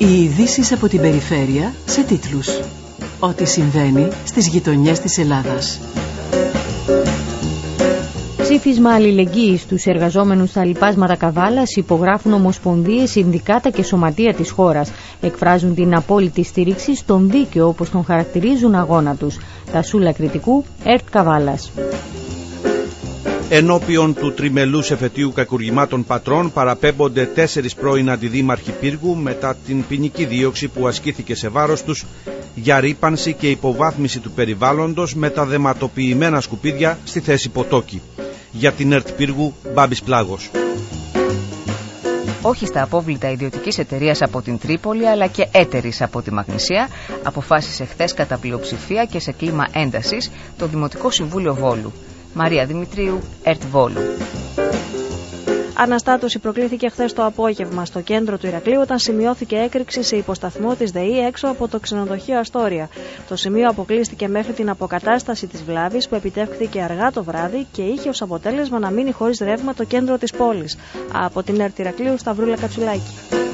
Οι ειδήσεις από την περιφέρεια σε τίτλους. Ό,τι συμβαίνει στις γειτονιές της Ελλάδας. Ψήφισμα αλληλεγγύης στους εργαζόμενους στα λοιπάσματα Καβάλας υπογράφουν ομοσπονδίες, συνδικάτα και σωματεία της χώρας. Εκφράζουν την απόλυτη στήριξη στον δίκαιο όπως τον χαρακτηρίζουν αγώνα τους. Τα σούλα κριτικού, Ερτ Καβάλας. Ενώπιον του τριμελούς εφετείου κακουργημάτων πατρών παραπέμπονται τέσσερις πρώην αντιδήμαρχοι πύργου μετά την ποινική δίωξη που ασκήθηκε σε βάρος τους για ρήπανση και υποβάθμιση του περιβάλλοντος με τα δεματοποιημένα σκουπίδια στη θέση Ποτόκι. Για την ΕΡΤ πύργου Μπάμπης Πλάγος. όχι στα απόβλητα ιδιωτικής εταιρείας από την Τρίπολη αλλά και έτερης από τη Μαγνησία, αποφάσισε χθες κατά πλειοψηφία και σε κλίμα έντασης το Δημοτικό Συμβούλιο Βόλου. Μαρία Δημητρίου, ΕΡΤ Βόλου. Αναστάτωση προκλήθηκε χθες το απόγευμα στο κέντρο του Ηρακλείου όταν σημειώθηκε έκρηξη σε υποσταθμό της ΔΕΗ έξω από το ξενοδοχείο Αστόρια. Το σημείο αποκλείστηκε μέχρι την αποκατάσταση της βλάβης που επιτεύχθηκε αργά το βράδυ και είχε ως αποτέλεσμα να μείνει χωρίς ρεύμα το κέντρο της πόλης. Από την ΕΡΤ Ηρακλείου Σταυρούλα Κατσουλάκη.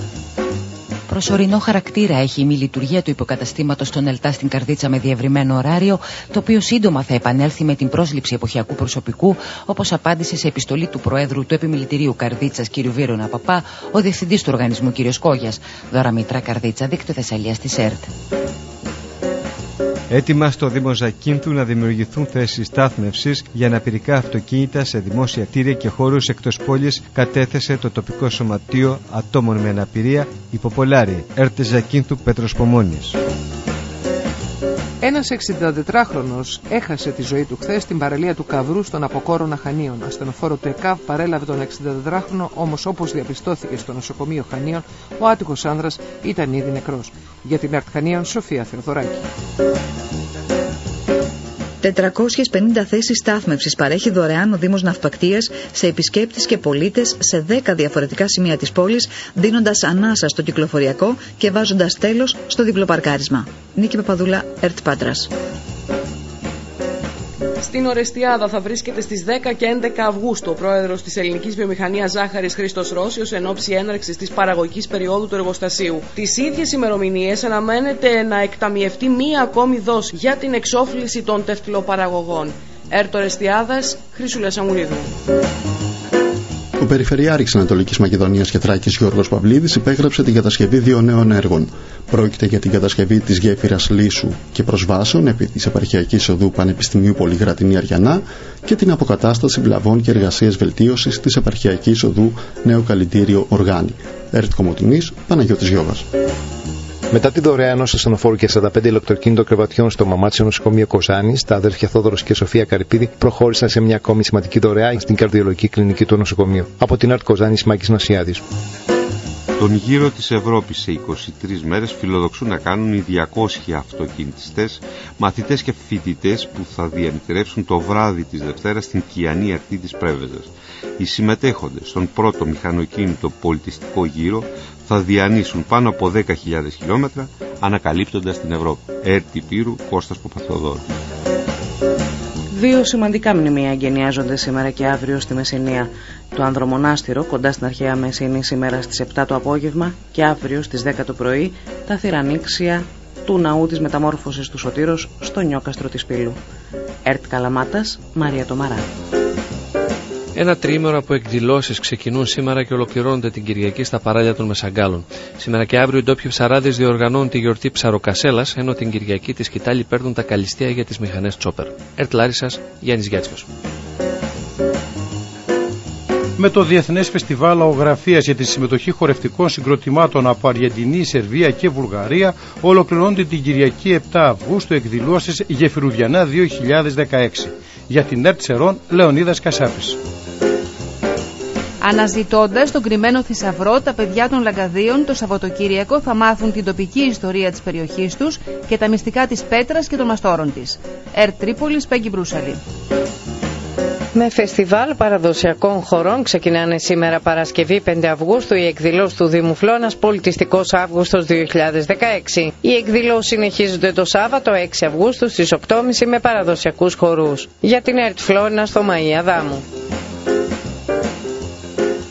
Προσωρινό χαρακτήρα έχει η μη λειτουργία του υποκαταστήματος των ΕΛΤΑ στην Καρδίτσα με διευρυμένο ωράριο, το οποίο σύντομα θα επανέλθει με την πρόσληψη εποχιακού προσωπικού, όπως απάντησε σε επιστολή του Προέδρου του Επιμελητηρίου Καρδίτσας κ. Βίρονα Παπά, ο Διευθυντής του Οργανισμού κ. Κόγια. Δώρα Μητρά Καρδίτσα, δίκτυο Θεσσαλίας της ΕΡΤ. Έτοιμα στο Δήμο Ζακίνθου να δημιουργηθούν θέσεις στάθμευσης για αναπηρικά αυτοκίνητα σε δημόσια κτίρια και χώρους εκτός πόλης, κατέθεσε το τοπικό σωματείο ατόμων με αναπηρία Υποπολάρη, Έρτες Ζακίνθου Πέτρος Πομόνης. Ένας 64χρονο έχασε τη ζωή του χθες στην παραλία του Καβρού στον Αποκόρο Χανίων. Ασθενοφόρο του ΕΚΑΒ παρέλαβε τον 64χρονο, όμως όπως διαπιστώθηκε στο νοσοκομείο Χανίων, ο άτυχος άνδρας ήταν ήδη νεκρός. Για την ΕΡΤ Χανίων, Σοφία Θεοδωράκη. 450 θέσεις στάθμευσης παρέχει δωρεάν ο Δήμος Ναυπακτίας σε επισκέπτες και πολίτες σε 10 διαφορετικά σημεία της πόλης, δίνοντας ανάσα στο κυκλοφοριακό και βάζοντας τέλος στο διπλοπαρκάρισμα. Νίκη Παπαδούλα, ΕΡΤ Πάτρας. Στην Ορεστιάδα θα βρίσκεται στις 10 και 11 Αυγούστου ο πρόεδρος της Ελληνικής Βιομηχανίας Ζάχαρης Χρήστος Ρώσιος εν ώψη έναρξης της παραγωγικής περίοδου του εργοστασίου. Τις ίδιες ημερομηνίες αναμένεται να εκταμιευτεί μία ακόμη δόση για την εξόφληση των τευτυλοπαραγωγών. Έρτο Ορεστιάδας, Χρυσούλα Σαμουρίδου. Ο Περιφερειάρχη Ανατολικής Μακεδονίας και Θράκης Γιώργος Παυλίδης υπέγραψε την κατασκευή δύο νέων έργων. Πρόκειται για την κατασκευή της γέφυρας Λίσου και προσβάσεων επί της επαρχιακής οδού Πανεπιστημίου Πολυγρατινή Αριανά και την αποκατάσταση βλαβών και εργασία βελτίωσης της επαρχιακής οδού Νέο Καλλιτήριο Οργάνη. Έρτ Κομωτινής Παναγιώτης Γιώργα. Μετά τη δωρεά ενός ασθενοφόρου και 45 ηλεκτροκίνητων κρεβατιών στο Μαμάτσιο Νοσοκομείο Κοζάνης, τα αδέρφια Θόδωρος και Σοφία Καρυπίδη προχώρησαν σε μια ακόμη σημαντική δωρεά στην καρδιολογική κλινική του νοσοκομείου. Από την Αρτ Κοζάνης, Μάκης Νοσιάδης. Τον γύρο της Ευρώπης σε 23 μέρες φιλοδοξούν να κάνουν οι 200 αυτοκινητιστές, μαθητές και φοιτητές που θα διανυκτερεύσουν το βράδυ της Δευτέρας στην Κιανή Αρτή της Πρέβεζας. Οι συμμετέχοντες στον πρώτο μηχανοκίνητο πολιτιστικό γύρο θα διανύσουν πάνω από 10.000 χιλιόμετρα ανακαλύπτοντας την Ευρώπη. Έρτη Πύρου, Κώστας Παπαθοδόρου. Δύο σημαντικά μνημεία εγκαινιάζονται σήμερα και αύριο στη Μεσσηνία. Το Ανδρομονάστηρο κοντά στην αρχαία Μεσσηνή σήμερα στις 7 το απόγευμα και αύριο στις 10 το πρωί τα θηρανίξια του ναού της μεταμόρφωσης του Σωτήρος στο νιόκαστρο της Πύλου. Ερτ Καλαμάτας, Μαρία Τομαρά. Ένα τρίμερο από εκδηλώσεις ξεκινούν σήμερα και ολοκληρώνονται την Κυριακή στα παράλια των Μεσαγκάλων. Σήμερα και αύριο οι ντόπιοι ψαράδες διοργανώνουν τη γιορτή Ψαροκασέλας, ενώ την Κυριακή τη σκητάλη παίρνουν τα καλυστία για τις μηχανές Τσόπερ. Ερτ Λάρισας, Γιάννης Γιάτσιο. Με το Διεθνές Φεστιβάλ Αογραφίας για τη συμμετοχή χορευτικών συγκροτημάτων από Αργεντινή, Σερβία και Βουλγαρία ολοκληρώνονται την Κυριακή 7 Αυγούστου εκδηλώσεις Γεφυρουδιανά 2016. Για την ΕΡΤ Σερών, Λεωνίδας Κασάπης. Αναζητώντας τον κρυμμένο θησαυρό, τα παιδιά των Λαγκαδίων το Σαββατοκύριακο θα μάθουν την τοπική ιστορία της περιοχής τους και τα μυστικά της πέτρας και των μαστόρων της. Ερ Τρίπολης, Πέγγι Μπρούσαλη. Με φεστιβάλ παραδοσιακών χωρών ξεκινάνε σήμερα Παρασκευή 5 Αυγούστου οι εκδηλώσεις του Δήμου Φλόνα Πολιτιστικός Αύγουστος 2016. Οι εκδηλώσεις συνεχίζονται το Σάββατο 6 Αυγούστου στις 8.30 με παραδοσιακούς χορούς. Για την ΕΡΤ Φλόνα στο Μαία Δάμου.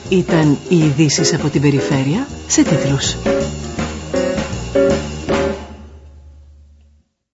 Ήταν οι ειδήσεις από την περιφέρεια σε τίτλους.